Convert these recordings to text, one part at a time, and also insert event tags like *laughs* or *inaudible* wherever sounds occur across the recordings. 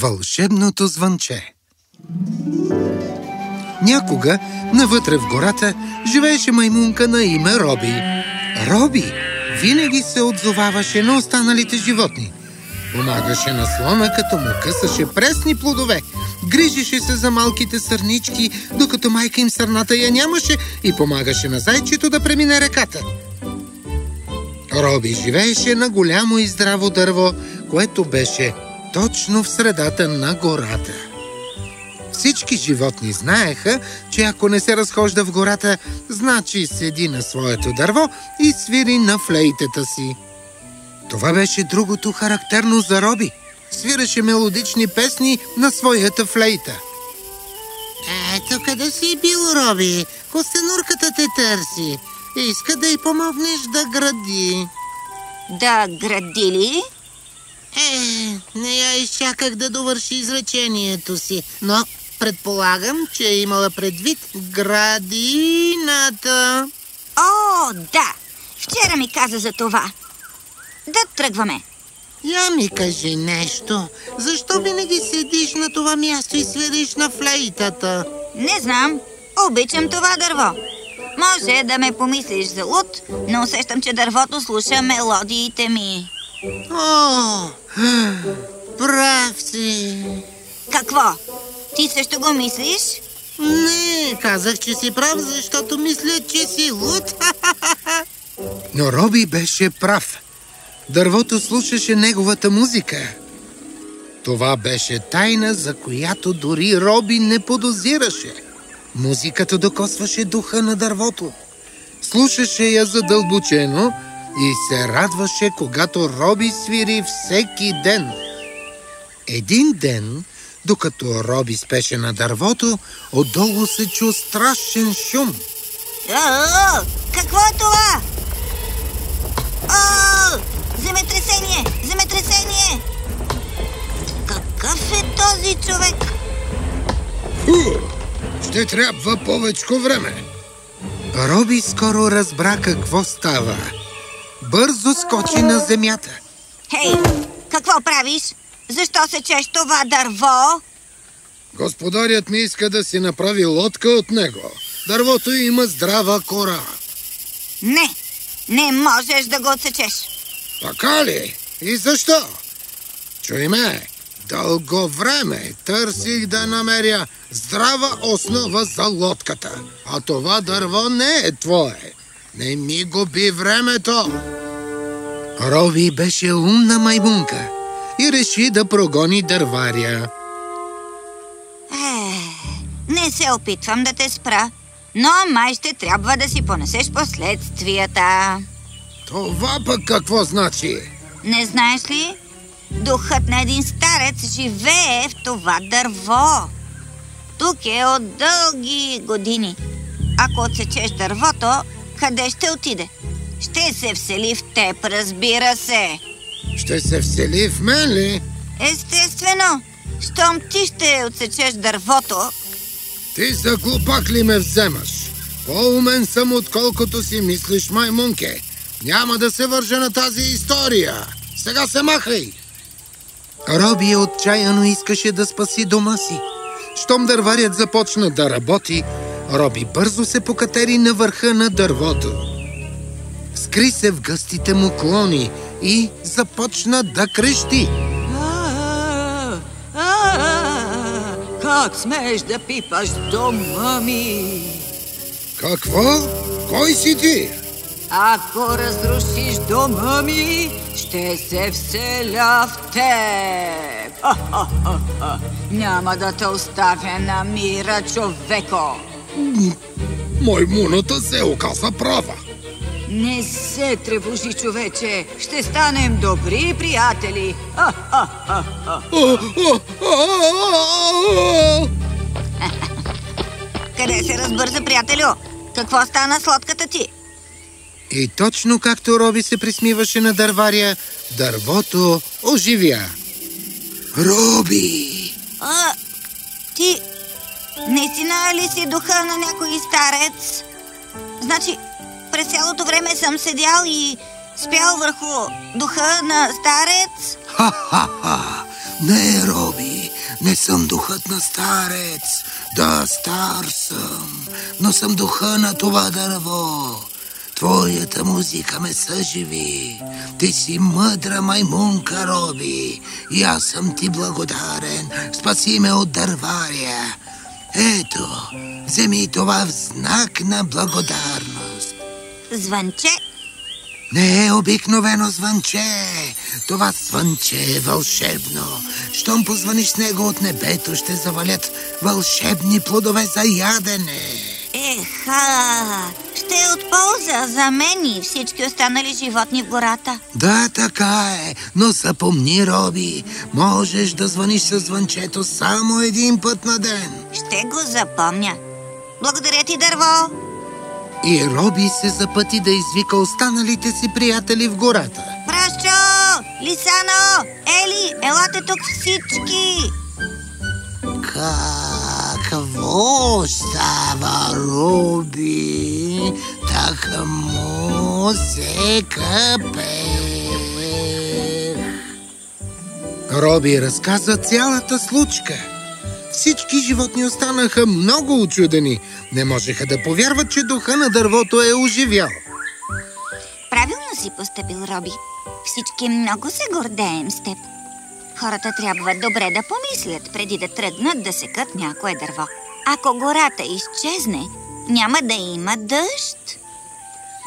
Вълшебното звънче Някога, навътре в гората, живееше маймунка на име Роби. Роби винаги се отзоваваше на останалите животни. Помагаше на слона, като му късаше пресни плодове. Грижеше се за малките сърнички, докато майка им сърната я нямаше и помагаше на зайчето да премине реката. Роби живееше на голямо и здраво дърво, което беше точно в средата на гората. Всички животни знаеха, че ако не се разхожда в гората, значи седи на своето дърво и свири на флейтата си. Това беше другото характерно за Роби. Свираше мелодични песни на своята флейта. Ето къде си бил, Роби. Костенурката те търси. Иска да й помогнеш да гради. Да гради ли? Е, не я изчаках да довърши изречението си, но предполагам, че е имала предвид градината. О, да! Вчера ми каза за това. Да тръгваме. Я ми кажи нещо. Защо винаги седиш на това място и свириш на флейтата? Не знам. Обичам това дърво. Може да ме помислиш за луд, но усещам, че дървото слуша мелодиите ми. О, прав си. Какво? Ти също го мислиш? Не, казах, че си прав, защото мисля, че си луд. *laughs* Но Роби беше прав. Дървото слушаше неговата музика. Това беше тайна, за която дори Роби не подозираше. Музиката докосваше духа на дървото. Слушаше я задълбочено и се радваше, когато Роби свири всеки ден. Един ден, докато Роби спеше на дървото, отдолу се чу страшен шум. О, какво е това? О, земетресение! Земетресение! Какъв е този човек? Фу! Ще трябва повечко време. Роби скоро разбра какво става. Бързо скочи на земята. Хей, какво правиш? Защо сечеш това дърво? Господарят ми иска да си направи лодка от него. Дървото има здрава кора. Не, не можеш да го отсечеш. Така ли? И защо? Чуй ме, дълго време търсих да намеря здрава основа за лодката. А това дърво не е твое. Не ми губи времето. Рови беше умна маймунка и реши да прогони дърваря. Е, не се опитвам да те спра, но май ще трябва да си понесеш последствията. Това пък какво значи? Не знаеш ли? Духът на един старец живее в това дърво. Тук е от дълги години. Ако отсечеш дървото, къде ще отиде? Ще се всели в теб, разбира се. Ще се всели в мен ли? Естествено. Щом ти ще отсечеш дървото, Ти за глупак ли ме вземаш? По-умен съм, отколкото си мислиш, маймунке. Няма да се вържа на тази история. Сега се махай! Роби отчаяно искаше да спаси дома си. Щом дърварят започна да работи, Роби бързо се покатери на върха на дървото. Скри се в гъстите му клони и започна да крещи. Как смееш да пипаш дома ми? Какво? Кой си ти? Ако разрушиш дома ми, ще се вселя в теб. Няма да те оставя на мира, човеко. Маймуната се оказа права. Не се тревожи, човече. Ще станем добри приятели. Къде се разбърза, приятелю? Какво стана с лодката ти? И точно както Роби се присмиваше на дърваря, дървото оживя. Роби! А, ти наистина ли си духа на някой старец? Значи, през цялото време съм седял и спял върху духа на старец? Ха-ха-ха! Не, Роби, Не съм духът на старец. Да, стар съм, но съм духа на това дърво. Твоята музика ме съживи. Ти си мъдра маймунка, Роби. И аз съм ти благодарен. Спаси ме от дърваря. Ето, вземи това в знак на благодарност. Звънче? Не е обикновено звънче. Това звънче е вълшебно. Щом позваниш с него от небето, ще завалят вълшебни плодове за ядене. Еха, е от полза за мен и всички останали животни в гората. Да, така е, но запомни, Роби, можеш да звъниш със звънчето само един път на ден. Ще го запомня. Благодаря ти, дърво. И Роби се запъти да извика останалите си приятели в гората. Пращо! Лисано! Ели, елате тук всички! Какво става, Роби? Так му се. Роби разказа цялата случка. Всички животни останаха много очудени. Не можеха да повярват, че духа на дървото е оживял. Правилно си поступил, Роби. Всички много се гордеем с теб. Хората трябва добре да помислят, преди да тръгнат да секат някое дърво. Ако гората изчезне, няма да има дъжд.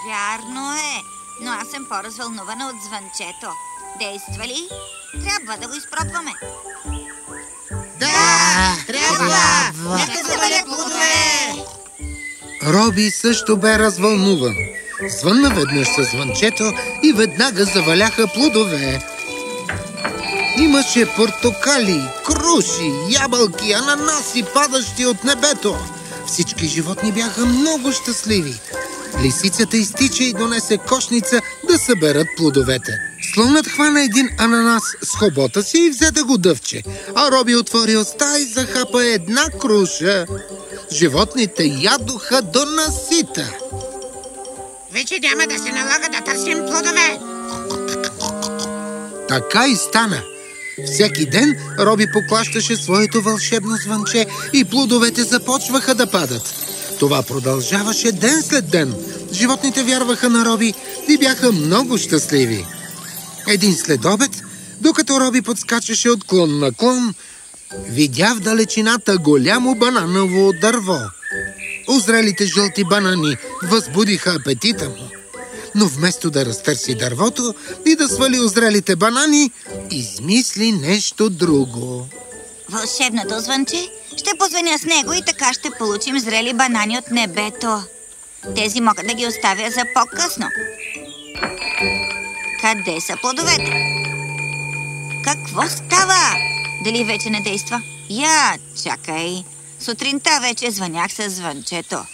Вярно е, но аз съм по-развълнувана от звънчето. Действа ли? Трябва да го изпробваме. Да, трябва! Нека завалят плодове! Роби също бе развълнуван. Звънна веднъж със звънчето и веднага заваляха плодове. Имаше портокали, круши, ябълки, ананаси, падащи от небето. Всички животни бяха много щастливи. Лисицата изтича и донесе кошница да съберат плодовете. Слонът хвана един ананас с хобота си и взе да го дъвче, а Роби отвори уста и захапа една круша. Животните ядоха до насита. Вече няма да се налага да търсим плодове. Така и стана. Всеки ден Роби поклащаше своето вълшебно звънче и плодовете започваха да падат. Това продължаваше ден след ден. Животните вярваха на Роби и бяха много щастливи. Един следобед, докато Роби подскачаше от клон на клон, видя в далечината голямо бананово дърво. Озрелите жълти банани възбудиха апетита му. Но вместо да разтърси дървото и да свали озрелите банани, измисли нещо друго. Вълшебното звънче ще позвъня с него и така ще получим зрели банани от небето. Тези мога да ги оставя за по-късно. Къде са плодовете? Какво става? Дали вече не действа? Я, чакай. Сутринта вече звънях с звънчето.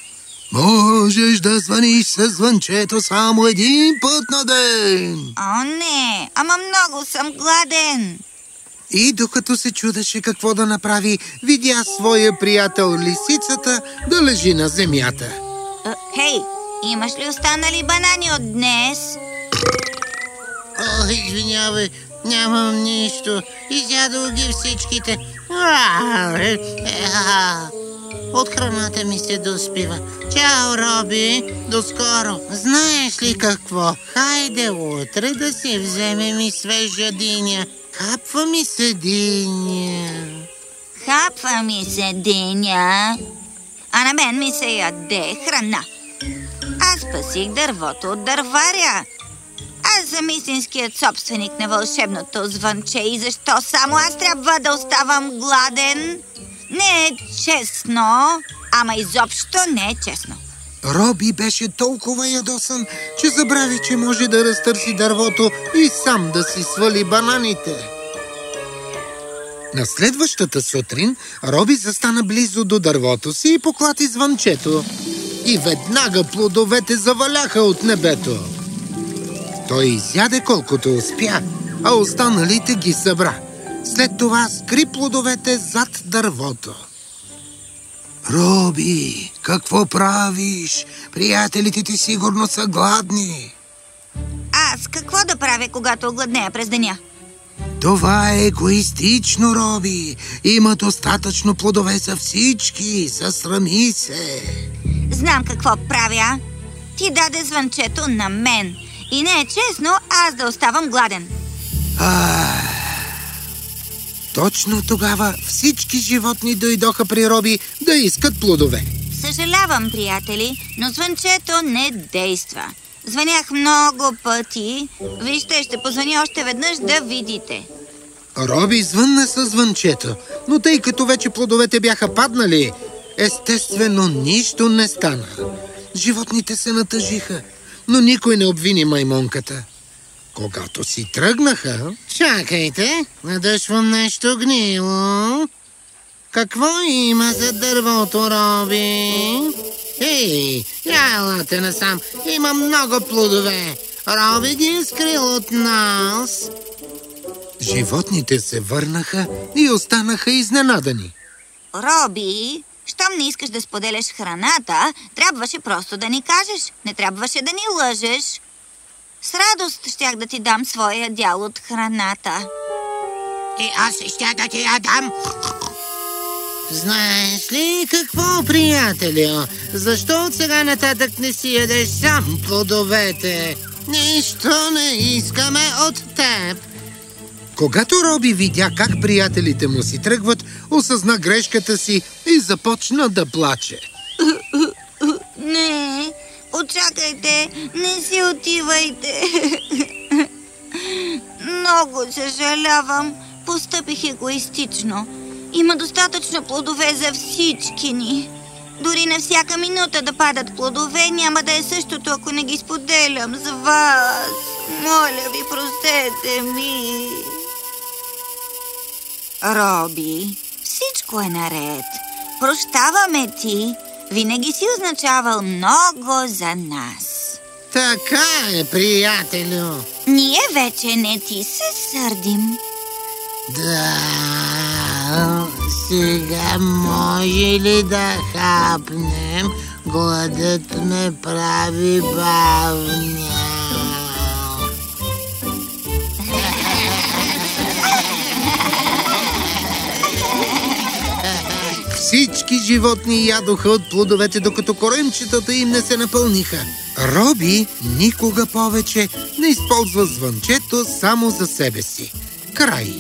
Можеш да звъниш с звънчето само един път на ден. О, не, ама много съм гладен. И докато се чудеше какво да направи, видя своя приятел лисицата да лежи на земята. Хей, имаш ли останали банани от днес? О, извинявай, нямам нищо. Изядох ги всичките. Е. От храната ми се доспива. Чао, Роби, до скоро. Знаеш ли какво? Хайде утре да си вземем и свежа диня. Хапва ми се диня. Хапва ми се диня, а на мен ми се яде храна. Аз спасих дървото от дърваря. Аз съм истинският собственик на вълшебното звънче и защо само аз трябва да оставам гладен? Не е честно, ама изобщо не е честно. Роби беше толкова ядосан, че забрави, че може да разтърси дървото и сам да си свали бананите. На следващата сутрин Роби застана близо до дървото си и поклати звънчето. И веднага плодовете заваляха от небето. Той изяде колкото успя, а останалите ги събра. След това скри плодовете зад дървото. Роби, какво правиш? Приятелите ти сигурно са гладни. Аз какво да правя, когато огладнея през деня? Това е егоистично, Роби. Има достатъчно плодове за всички. Засрами се. Знам какво правя. Ти даде звънчето на мен. И не е честно аз да оставам гладен. Точно тогава всички животни дойдоха при Роби да искат плодове. Съжалявам, приятели, но звънчето не действа. Звънях много пъти. Вижте, ще позвъня още веднъж да видите. Роби звънна с звънчето, но тъй като вече плодовете бяха паднали, естествено нищо не стана. Животните се натъжиха, но никой не обвини маймунката. Когато си тръгнаха, Чакайте, надъшвам нещо гнило. Какво има за дървото, Роби? Ей, я елате насам. Има много плодове. Роби ги е скрил от нас. животните се върнаха и останаха изненадани. Роби, щом не искаш да споделяш храната, трябваше просто да ни кажеш. Не трябваше да ни лъжеш. С радост щях да ти дам своя дял от храната. И аз ще да ти я дам. Знаеш ли какво, приятелю? Защо от сега нататък не си ядеш сам плодовете? Нищо не искаме от теб. Когато Роби видя как приятелите му си тръгват, осъзна грешката си и започна да плаче. Не, очакайте, не си отивайте. *laughs* Много съжалявам. Постъпих егоистично. Има достатъчно плодове за всички ни. Дори на всяка минута да падат плодове, няма да е същото, ако не ги споделям с вас. Моля ви, простете ми. Роби, всичко е наред. Прощаваме ти. Винаги си означавал много за нас. Така е, приятелю. Ние вече не ти се сърдим. Да, сега може ли да хапнем? Гладът ме прави бавня. Всички животни ядоха от плодовете, докато коремчетата им не се напълниха. Роби никога повече не използва звънчето само за себе си. Край.